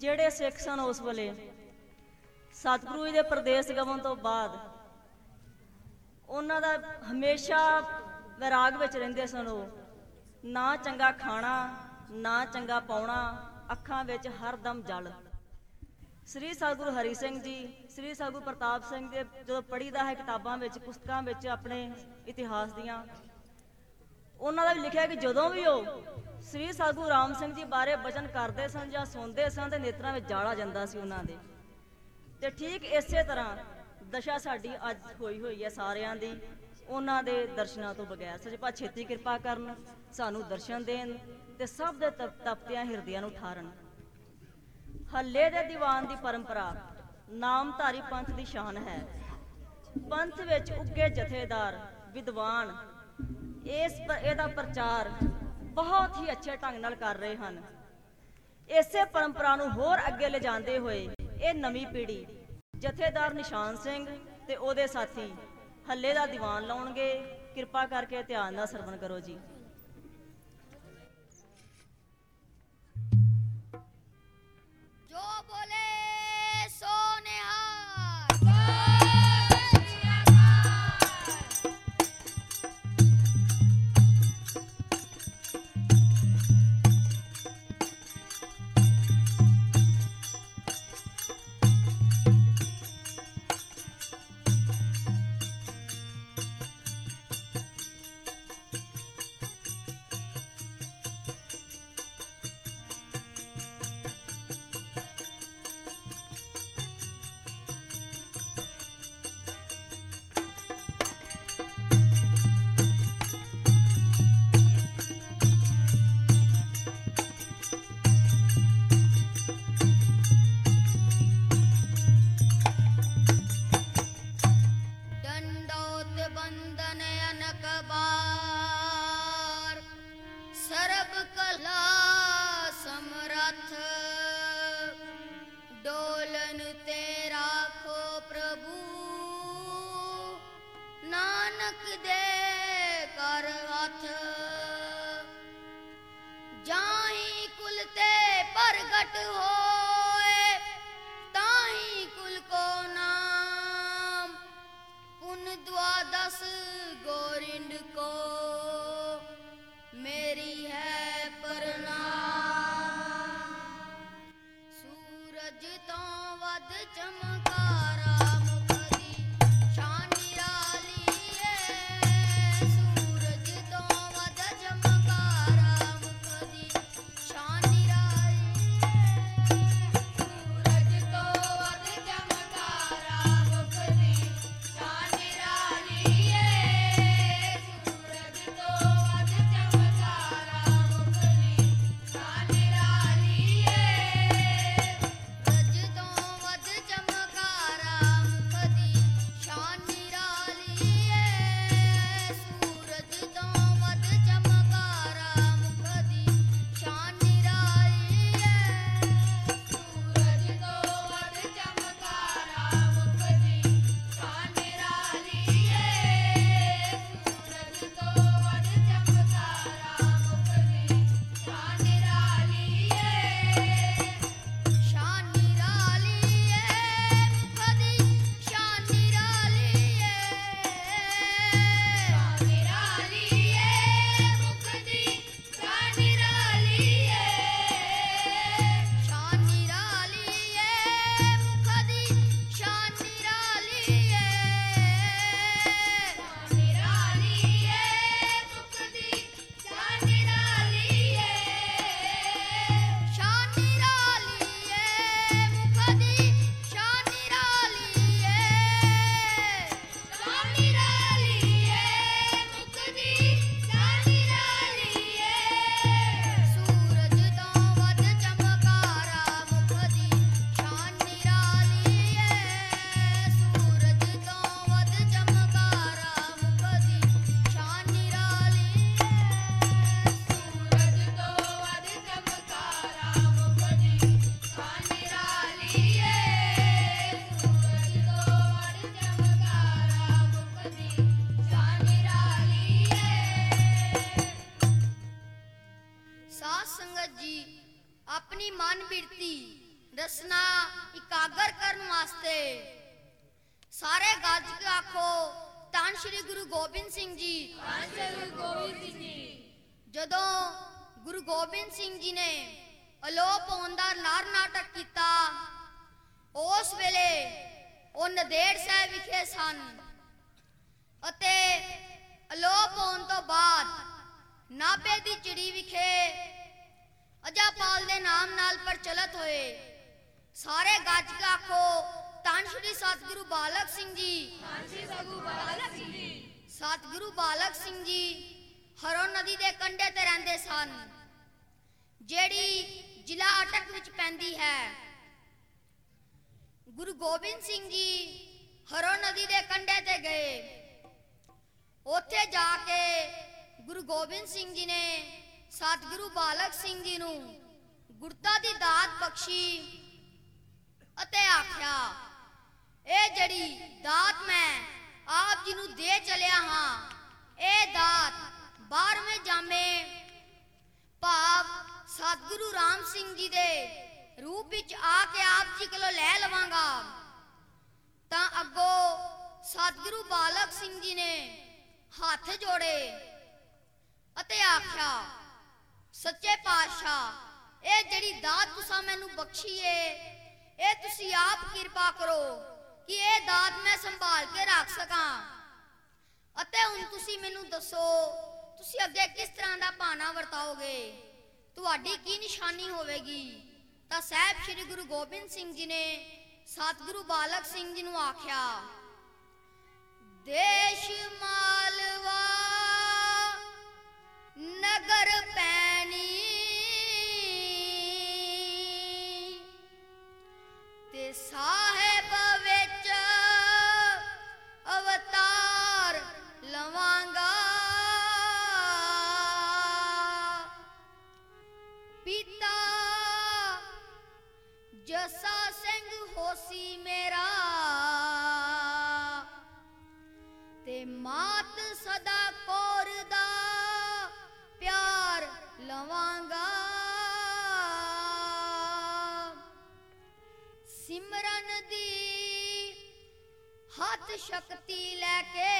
ਜਿਹੜੇ ਸਿੱਖ ਸਨ ਉਸ ਵੇਲੇ, ਸਤਿਗੁਰੂ ਜੀ ਦੇ ਪ੍ਰਦੇਸ਼ ਗਮਨ ਤੋਂ ਬਾਅਦ, ਉਹਨਾਂ ਦਾ ਹਮੇਸ਼ਾ ਵਿਰਾਗ ਵਿੱਚ ਰਹਿੰਦੇ ਸਨ ਉਹ। ਨਾ ਚੰਗਾ ਖਾਣਾ, ਨਾ ਚੰਗਾ ਪਾਉਣਾ, ਅੱਖਾਂ ਵਿੱਚ ਹਰਦਮ ਜਲ। ਸ੍ਰੀ ਸਤਿਗੁਰੂ ਹਰੀ ਸਿੰਘ ਜੀ, ਸ੍ਰੀ ਸਤਿਗੁਰੂ ਪ੍ਰਤਾਪ ਸਿੰਘ ਦੇ ਜਦੋਂ ਪੜ੍ਹੀਦਾ ਹੈ ਕਿਤਾਬਾਂ ਵਿੱਚ, ਪੁਸਤਕਾਂ ਵਿੱਚ ਆਪਣੇ ਇਤਿਹਾਸ ਦੀਆਂ ਉਹਨਾਂ ਦਾ ਵੀ ਲਿਖਿਆ ਕਿ ਜਦੋਂ ਵੀ ਉਹ ਸ੍ਰੀ ਸਤਿਗੁਰੂ ਰਾਮ ਸਿੰਘ ਜੀ ਬਾਰੇ ਬਚਨ ਕਰਦੇ ਸਨ ਜਾਂ ਸੁਣਦੇ ਸਨ ਤੇ ਨੇਤਰਾਂ ਵਿੱਚ ਜਾਲ ਜਾਂਦਾ ਸੀ ਉਹਨਾਂ ਦੇ। ਤੇ ਠੀਕ ਇਸੇ ਤਰ੍ਹਾਂ ਦਸ਼ਾ ਸਾਡੀ ਅੱਜ ਹੋਈ ਹੋਈ ਹੈ ਸਾਰਿਆਂ ਦੀ। ਉਹਨਾਂ ਦੇ ਦਰਸ਼ਨਾਂ ਤੋਂ ਬਗੈਰ ਸੱਚੇ ਛੇਤੀ ਕਿਰਪਾ ਕਰਨ, ਸਾਨੂੰ ਦਰਸ਼ਨ ਦੇਣ ਤੇ ਸਭ ਦੇ ਤਪ- ਤਪਤਿਆਂ ਹਿਰਦਿਆਂ ਨੂੰ ਠਾਰਨ। ਹੱਲੇ ਦੇ ਦੀਵਾਨ ਦੀ ਪਰੰਪਰਾ ਨਾਮਧਾਰੀ ਪੰਥ ਦੀ ਸ਼ਾਨ ਹੈ। ਪੰਥ ਵਿੱਚ ਉੱਗੇ ਜਥੇਦਾਰ, ਵਿਦਵਾਨ ਇਸ ਇਹਦਾ ਪ੍ਰਚਾਰ ਬਹੁਤ ਹੀ ਅੱਛੇ ਢੰਗ ਨਾਲ ਕਰ ਰਹੇ ਹਨ। ਇਸੇ ਪਰੰਪਰਾ ਨੂੰ ਹੋਰ ਅੱਗੇ ਲਿਜਾਂਦੇ ਹੋਏ ਇਹ ਨਵੀਂ ਪੀੜ੍ਹੀ ਜਥੇਦਾਰ ਨਿਸ਼ਾਨ ਸਿੰਘ ਤੇ ਉਹਦੇ ਸਾਥੀ ਹੱਲੇ ਦਾ ਦੀਵਾਨ ਲਾਉਣਗੇ। ਕਿਰਪਾ ਕਰਕੇ ਧਿਆਨ ਨਾਲ ਸਰਵਣ ਕਰੋ ਜੀ। ਸਾਰੇ ਗੱਜ ਕੇ ਆਖੋ ਧੰਨ ਸ਼੍ਰੀ ਗੁਰੂ ਗੋਬਿੰਦ ਸਿੰਘ ਜੀ। ਧੰਨ ਸ਼੍ਰੀ ਗੁਰੂ ਗੋਬਿੰਦ ਸਿੰਘ ਜੀ। ਜਦੋਂ ਗੁਰੂ ਗੋਬਿੰਦ ਸਿੰਘ ਜੀ ਨੇ ਅਲੋਪ ਹੋਣ ਦਾ ਨਾਰ ਨਾਟਕ ਕੀਤਾ ਉਸ ਵੇਲੇ ਉਹ ਨਦੇੜ ਸਾਹਿਬ ਵਿਖੇ ਸਨ ਅਤੇ ਅਲੋਪ ਹੋਣ ਤੋਂ ਬਾਅਦ ਨਾਭੇ ਦੀ ਚਿੜੀ ਵਿਖੇ ਅਜਾਪਾਲ ਦੇ ਨਾਮ ਨਾਲ ਪ੍ਰਚਲਿਤ ਹੋਏ। ਸਾਰੇ ਗੱਜ ਕੇ ਆਖੋ ਧੰਨ ਸ਼੍ਰੀ ਸਤਿਗੁਰੂ ਬਾਲਕ ਸਿੰਘ ਜੀ। ਧੰਨ ਸ਼੍ਰੀ ਸਤਿਗੁਰੂ ਬਾਲਕ ਸਿੰਘ ਜੀ। ਸਤਿਗੁਰੂ ਬਾਲਕ ਸਿੰਘ ਜੀ ਹਰੋ ਨਦੀ ਦੇ ਕੰਢੇ ਤੇ ਰਹਿੰਦੇ ਸਨ। ਜਿਹੜੀ ਜ਼ਿਲ੍ਹਾ ਅਟਕ ਵਿੱਚ ਪੈਂਦੀ ਹੈ। ਗੁਰੂ ਗੋਬਿੰਦ ਸਿੰਘ ਜੀ ਹਰੋ ਨਦੀ ਦੇ ਕੰਢੇ ਤੇ ਗਏ। ਉੱਥੇ ਜਾ ਕੇ ਗੁਰੂ ਗੋਬਿੰਦ ਸਿੰਘ ਜੀ ਨੇ ਸਤਿਗੁਰੂ ਬਾਲਕ ਸਿੰਘ ਜੀ ਨੂੰ ਗੁਰਤਾ ਦੀ ਦਾਤ ਬਖਸ਼ੀ ਅਤੇ ਆਖਿਆ ਇਹ ਜਿਹੜੀ ਦਾਤ ਮੈਂ ਆਪ ਜੀ ਨੂੰ ਦੇ ਚਲਿਆ ਹਾਂ ਇਹ ਦਾਤ 12ਵੇਂ ਜਾਮੇ। ਭਾਵ ਸਤਿਗੁਰੂ ਰਾਮ ਸਿੰਘ ਜੀ ਦੇ ਰੂਪ ਵਿੱਚ ਆ ਕੇ ਆਪ ਜੀ ਕੋਲੋਂ ਲੈ ਲਵਾਂਗਾ। ਤਾਂ ਅੱਗੋਂ ਸਤਿਗੁਰੂ ਬਾਲਕ ਸਿੰਘ ਜੀ ਨੇ ਹੱਥ ਜੋੜੇ ਅਤੇ ਆਖਿਆ, ਸੱਚੇ ਪਾਤਸ਼ਾਹ ਇਹ ਜਿਹੜੀ ਦਾਤ ਤੁਸੀਂ ਮੈਨੂੰ ਬਖਸ਼ੀ ਇਹ ਤੁਸੀਂ ਆਪ ਕਿਰਪਾ ਕਰੋ। ਕਿ ਇਹ ਦਾਤ ਮੈਂ ਸੰਭਾਲ ਕੇ ਰੱਖ ਸਕਾਂ। ਅਤੇ ਹੁਣ ਤੁਸੀਂ ਮੈਨੂੰ ਦੱਸੋ, ਤੁਸੀਂ ਅੱਗੇ ਕਿਸ ਤਰ੍ਹਾਂ ਦਾ ਭਾਣਾ ਵਰਤਾਓਗੇ? ਤੁਹਾਡੀ ਕੀ ਨਿਸ਼ਾਨੀ ਹੋਵੇਗੀ? ਤਾਂ ਸਾਹਿਬ ਸ੍ਰੀ ਗੁਰੂ ਗੋਬਿੰਦ ਸਿੰਘ ਜੀ ਨੇ ਸਤਿਗੁਰੂ ਬਾਲਕ ਸਿੰਘ ਜੀ ਨੂੰ ਆਖਿਆ, ਦੇਸ਼ ਮਾਲਵਾ ਨਗਰ ਹੱਥ ਸ਼ਕਤੀ ਲੈ ਕੇ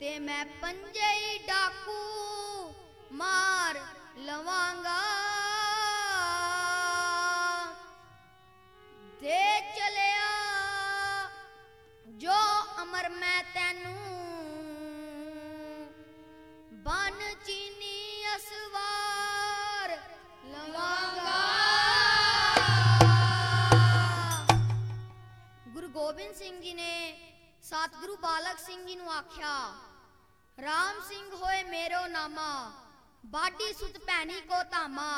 ਤੇ ਮੈਂ ਪੰਜੇ ਡਾਕੂ ਮਾਰ ਲਵਾਂਗਾ। ਸਤਿਗੁਰੂ ਬਾਲਕ ਸਿੰਘ ਜੀ ਨੂੰ ਆਖਿਆ ਰਾਮ ਸਿੰਘ ਹੋਏ ਮੇਰੋ ਨਾਮਾ ਬਾਡੀ ਸੁਤ ਭੈਣੀ ਕੋ ਧਾਮਾ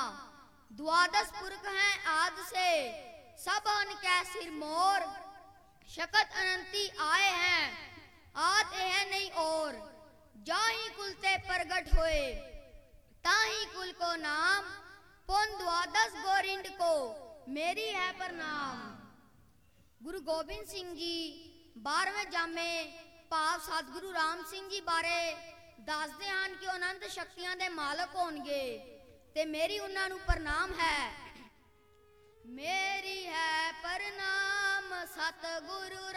ਦੁਆਦਸ ਪੁਰਖ ਹੈ ਆਦ ਸੇ ਸਭ ਅਨ ਕੈ ਸਿਰ ਮੋਰ ਸ਼ਕਤ ਅਨੰਤੀ ਆਏ ਹੈ ਆਤ ਇਹ ਨਹੀਂ ਔਰ ਜਾਹੀ ਕੁਲ ਤੇ ਪ੍ਰਗਟ ਹੋਏ ਤਾਹੀ ਕੁਲ ਕੋ ਨਾਮ ਪੁਨ ਦੁਆਦਸ ਗੋਰਿੰਡ ਕੋ ਮੇਰੀ ਹੈ ਪ੍ਰਨਾਮ ਗੁਰੂ ਗੋਬਿੰਦ ਸਿੰਘ ਜੀ 12ਵੇਂ ਜਾਮੇ ਭਾਵ ਸਤਿਗੁਰੂ ਰਾਮ ਸਿੰਘ ਜੀ ਬਾਰੇ ਦੱਸਦੇ ਹਨ ਕਿ ਉਹ ਅਨੰਤ ਸ਼ਕਤੀਆਂ ਦੇ ਮਾਲਕ ਹੋਣਗੇ ਤੇ ਮੇਰੀ ਉਹਨਾਂ ਨੂੰ ਪ੍ਰਣਾਮ ਹੈ। ਮੇਰੀ ਹੈ ਪ੍ਰਣਾਮ ਸਤਿਗੁਰੂ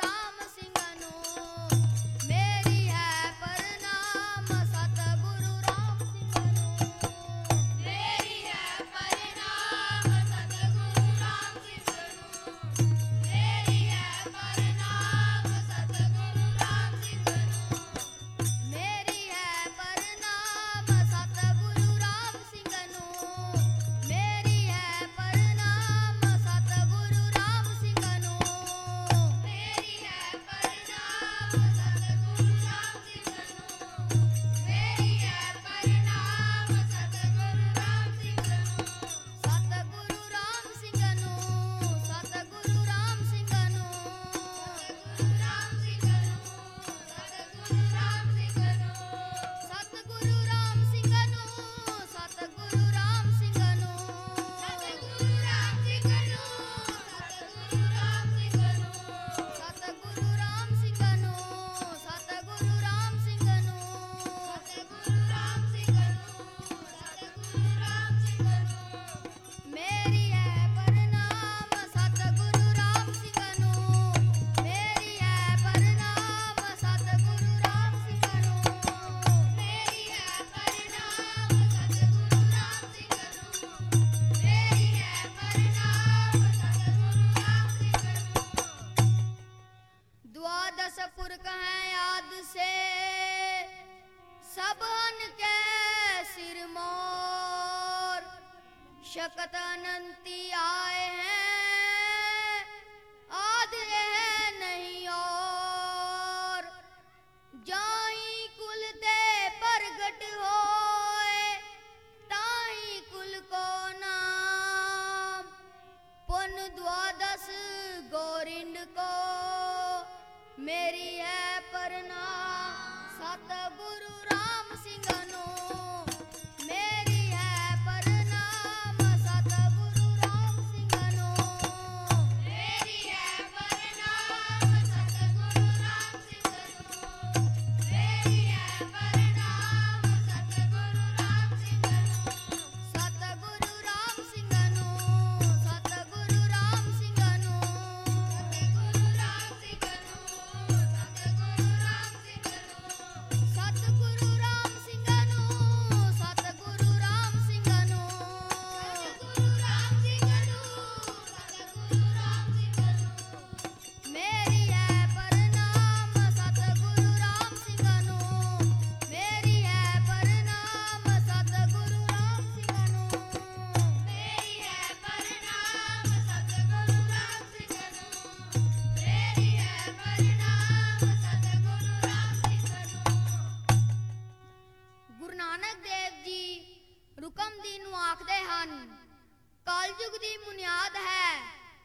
ਕਲਯੁਗ ਦੀ ਬੁਨਿਆਦ ਹੈ।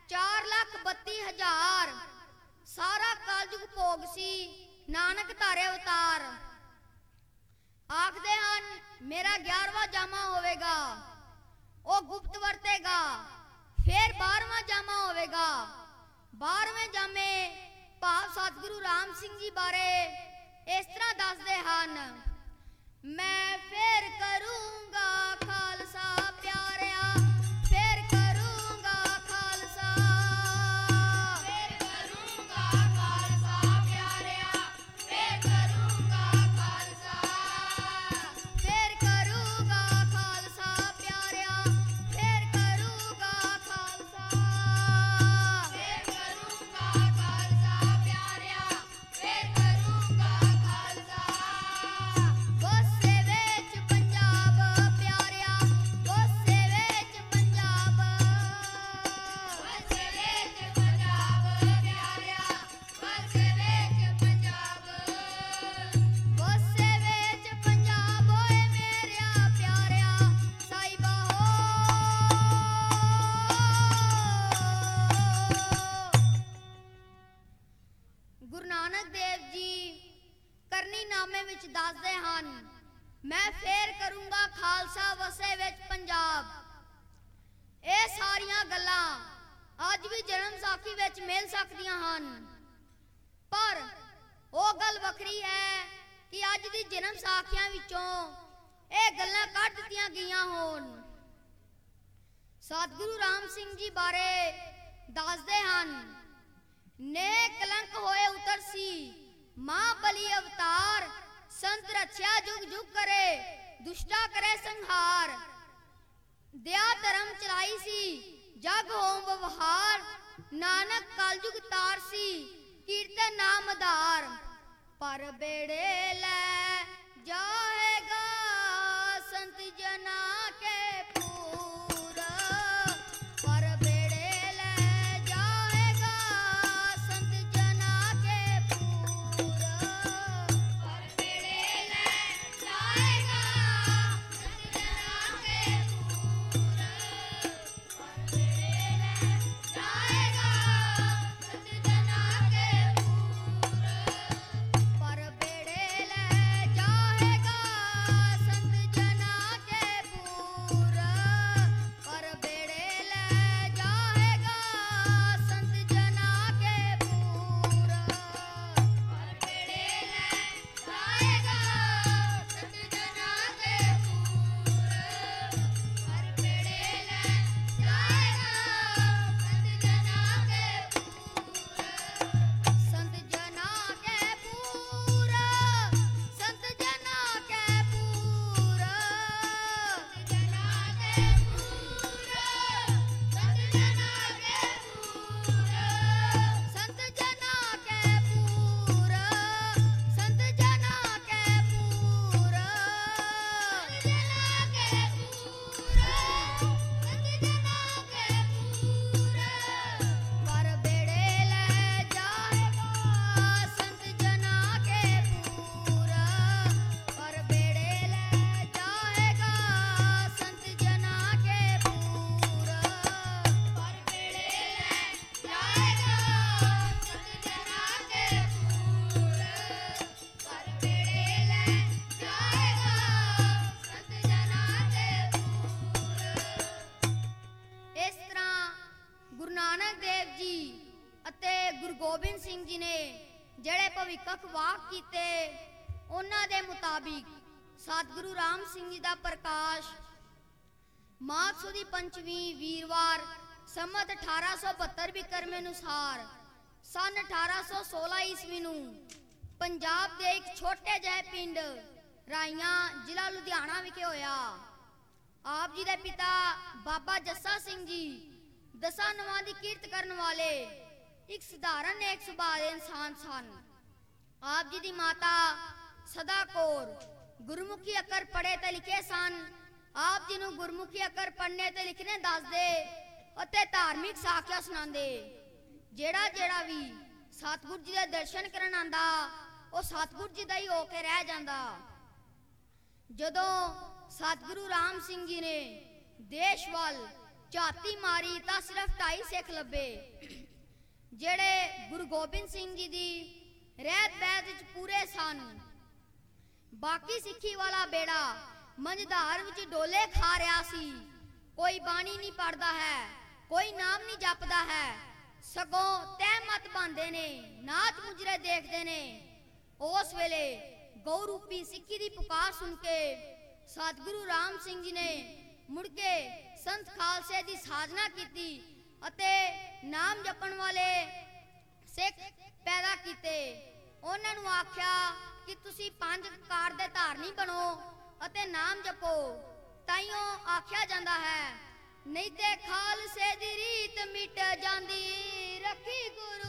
432000 ਸਾਰਾ ਕਲਯੁਗ ਭੋਗ ਸੀ। ਨਾਨਕ ਧਾਰੇ ਅਵਤਾਰ ਆਖਦੇ ਹਨ, ਮੇਰਾ 11ਵਾਂ ਜਾਮਾ ਹੋਵੇਗਾ। ਉਹ ਗੁਪਤ ਵਰਤੇਗਾ। ਫਿਰ 12ਵਾਂ ਜਾਮਾ ਹੋਵੇਗਾ। 12ਵੇਂ ਜਾਮੇ ਭਾਵ ਸਤਿਗੁਰੂ ਰਾਮ ਸਿੰਘ ਜੀ ਬਾਰੇ ਇਸ ਤਰ੍ਹਾਂ ਦੱਸਦੇ ਹਨ, ਮੈਂ ਫੇਰ ਕਰੂੰਗਾ ਖਾਲਸਾ ਗੱਲਾਂ ਕੱਢ ਦਿੱਤੀਆਂ ਗਈਆਂ ਹੋਣ। ਸਤਿਗੁਰੂ ਰਾਮ ਸਿੰਘ ਜੀ ਬਾਰੇ ਦੱਸਦੇ ਹਨ, ਨੇਕ ਕਲੰਕ ਹੋਏ ਉਤਰ ਸੀ ਮਾਂ ਬਲੀ ਅਵਤਾਰ, ਸੰਤ ਰਛਿਆ ਜੁਗ ਜੁਗ ਕਰੇ, ਦੁਸ਼ਟਾ ਕਰੇ ਸੰਹਾਰ। ਦਿਆ ਧਰਮ ਚਲਾਈ ਸੀ, ਜਗ ਹੋਮ ਵਿਵਹਾਰ, ਨਾਨਕ ਕਲਯੁਗ ਤਾਰ ਸੀ, ਕੀਰਤਨ ਨਾਮ ਆਧਾਰ। ਪਰ ਬੇੜੇ ਲੈ ਜਾਹੇ 25 ਵੀਰਵਾਰ ਸਮਤ 1872 ਵਿਕਰਮ ਅਨੁਸਾਰ, ਸਨ 1816 ਈਸਵੀ ਨੂੰ ਪੰਜਾਬ ਦੇ ਇੱਕ ਛੋਟੇ ਜਿਹੇ ਪਿੰਡ ਰਾਈਆਂ ਜ਼ਿਲ੍ਹਾ ਲੁਧਿਆਣਾ ਵਿਖੇ ਹੋਇਆ। ਆਪ ਜੀ ਦੇ ਪਿਤਾ ਬਾਬਾ ਜੱਸਾ ਸਿੰਘ ਜੀ ਦਸਾਂ ਨਵਾਂ ਦੀ ਕੀਰਤ ਕਰਨ ਵਾਲੇ ਇੱਕ ਸਧਾਰਨ ਨੇਕ ਸੁਭਾਅ ਦੇ ਇਨਸਾਨ ਸਨ। ਆਪ ਜੀ ਦੀ ਮਾਤਾ ਸਦਾ ਕੌਰ ਗੁਰਮੁਖੀ ਅਕਰ ਪੜੇ ਤੇ ਲਿਖੇ ਸਨ। ਆਪ ਜੀ ਨੂੰ ਗੁਰਮੁਖੀ ਅੱਖਰ ਪੜ੍ਹਨੇ ਤੇ ਲਿਖਣੇ ਦੱਸਦੇ ਅਤੇ ਧਾਰਮਿਕ ਸਾਖੀਆਂ ਸੁਣਾਉਂਦੇ। ਜਿਹੜਾ ਜਿਹੜਾ ਵੀ ਸਤਿਗੁਰ ਜੀ ਦੇ ਦਰਸ਼ਨ ਕਰਨ ਆਂਦਾ ਉਹ ਸਤਿਗੁਰ ਜੀ ਦਾ ਹੀ ਹੋ ਕੇ ਰਹਿ ਜਾਂਦਾ। ਜਦੋਂ ਸਤਿਗੁਰੂ ਰਾਮ ਸਿੰਘ ਜੀ ਨੇ ਦੇਸ਼ ਵੱਲ ਝਾਤੀ ਮਾਰੀ ਤਾਂ ਸਿਰਫ ਢਾਈ ਸਿੱਖ ਲੱਭੇ। ਜਿਹੜੇ ਗੁਰੂ ਗੋਬਿੰਦ ਸਿੰਘ ਜੀ ਦੀ ਰਹਿਤ ਬੈਤ ਵਿੱਚ ਪੂਰੇ ਸਨ। ਬਾਕੀ ਸਿੱਖੀ ਵਾਲਾ ਬੇੜਾ ਮੰਝਧਾਰ ਵਿੱਚ ਡੋਲੇ ਖਾ ਰਿਹਾ ਸੀ। ਕੋਈ ਬਾਣੀ ਨਹੀਂ ਪੜਦਾ ਹੈ, ਕੋਈ ਨਾਮ ਨਹੀਂ ਜਪਦਾ ਹੈ। ਸਗੋਂ ਤਹਿ ਮਤ ਬੰਦੇ ਨੇ, ਨਾਚ ਮੁਜਰੇ ਦੇਖਦੇ ਨੇ। ਉਸ ਵੇਲੇ ਗਊ ਰੂਪੀ ਸਿੱਖੀ ਦੀ ਪੁਕਾਰ ਸੁਣ ਕੇ ਸਤਿਗੁਰੂ ਰਾਮ ਸਿੰਘ ਜੀ ਨੇ ਮੁੜ ਕੇ ਸੰਤ ਖਾਲਸੇ ਦੀ ਸਾਜਨਾ ਕੀਤੀ ਅਤੇ ਨਾਮ ਜਪਣ ਵਾਲੇ ਸਿੱਖ ਪੈਦਾ ਕੀਤੇ। ਉਹਨਾਂ ਨੂੰ ਆਖਿਆ ਕਿ ਤੁਸੀਂ ਪੰਜ ਕਾਰ ਦੇ ਧਾਰਨੀ ਬਣੋ ਅਤੇ ਨਾਮ ਜਪੋ। ਤਾਈਓ ਆਖਿਆ ਜਾਂਦਾ ਹੈ, ਨਹੀਂ ਤੇ ਖਾਲਸੇ ਦੀ ਰੀਤ ਮਿਟ ਜਾਂਦੀ, ਰੱਖੀ ਗੁਰੂ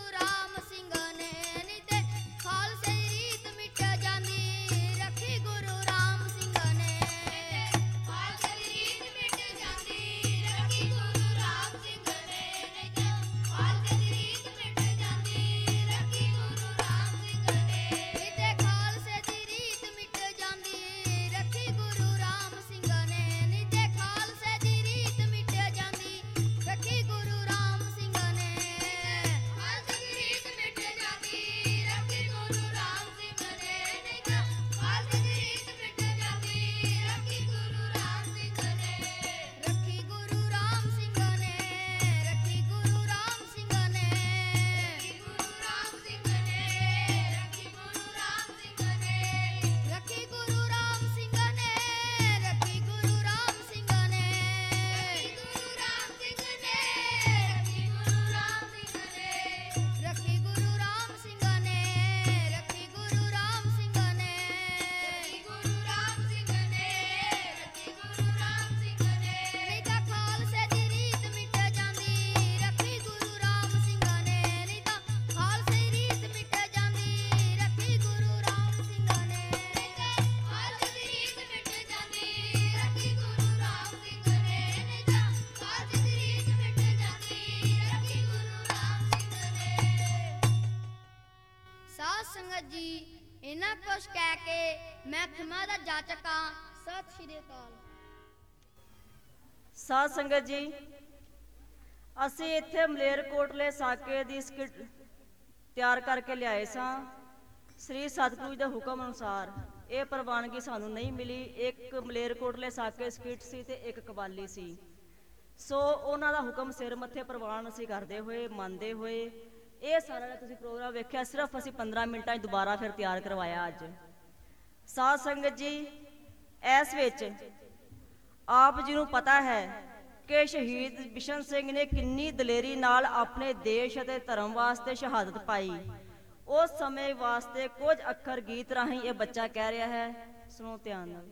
ਸਾਧ ਸੰਗਤ ਜੀ, ਅਸੀਂ ਇੱਥੇ ਮਲੇਰਕੋਟਲੇ ਸਾਕੇ ਦੀ ਸਕਿੱਟ ਤਿਆਰ ਕਰਕੇ ਲਿਆਏ ਸਾਂ। ਸ੍ਰੀ ਸਤਿਗੁਰੂ ਜੀ ਦੇ ਹੁਕਮ ਅਨੁਸਾਰ ਇਹ ਪ੍ਰਵਾਨਗੀ ਸਾਨੂੰ ਨਹੀਂ ਮਿਲੀ। ਇੱਕ ਮਲੇਰਕੋਟਲੇ ਸਾਕੇ ਸਕਿੱਟ ਸੀ ਤੇ ਇੱਕ ਕਵਾਲੀ ਸੀ। ਸੋ ਉਹਨਾਂ ਦਾ ਹੁਕਮ ਸਿਰ ਮੱਥੇ ਪ੍ਰਵਾਨ ਅਸੀਂ ਕਰਦੇ ਹੋਏ, ਮੰਨਦੇ ਹੋਏ, ਇਹ ਸਾਰਾ ਤੁਸੀਂ ਪ੍ਰੋਗਰਾਮ ਵੇਖਿਆ, ਸਿਰਫ ਅਸੀਂ 15 ਮਿੰਟਾਂ 'ਚ ਦੁਬਾਰਾ ਫਿਰ ਤਿਆਰ ਕਰਵਾਇਆ ਅੱਜ। ਸਾਧ ਸੰਗਤ ਜੀ, ਇਸ ਵਿੱਚ ਆਪ ਜੀ ਨੂੰ ਪਤਾ ਹੈ ਕਿ ਸ਼ਹੀਦ ਬਿਸ਼ਨ ਸਿੰਘ ਨੇ ਕਿੰਨੀ ਦਲੇਰੀ ਨਾਲ ਆਪਣੇ ਦੇਸ਼ ਅਤੇ ਧਰਮ ਵਾਸਤੇ ਸ਼ਹਾਦਤ ਪਾਈ। ਉਸ ਸਮੇਂ ਵਾਸਤੇ ਕੁਝ ਅੱਖਰ ਗੀਤ ਰਾਹੀਂ ਇਹ ਬੱਚਾ ਕਹਿ ਰਿਹਾ ਹੈ, ਸੁਣੋ ਧਿਆਨ ਨਾਲ।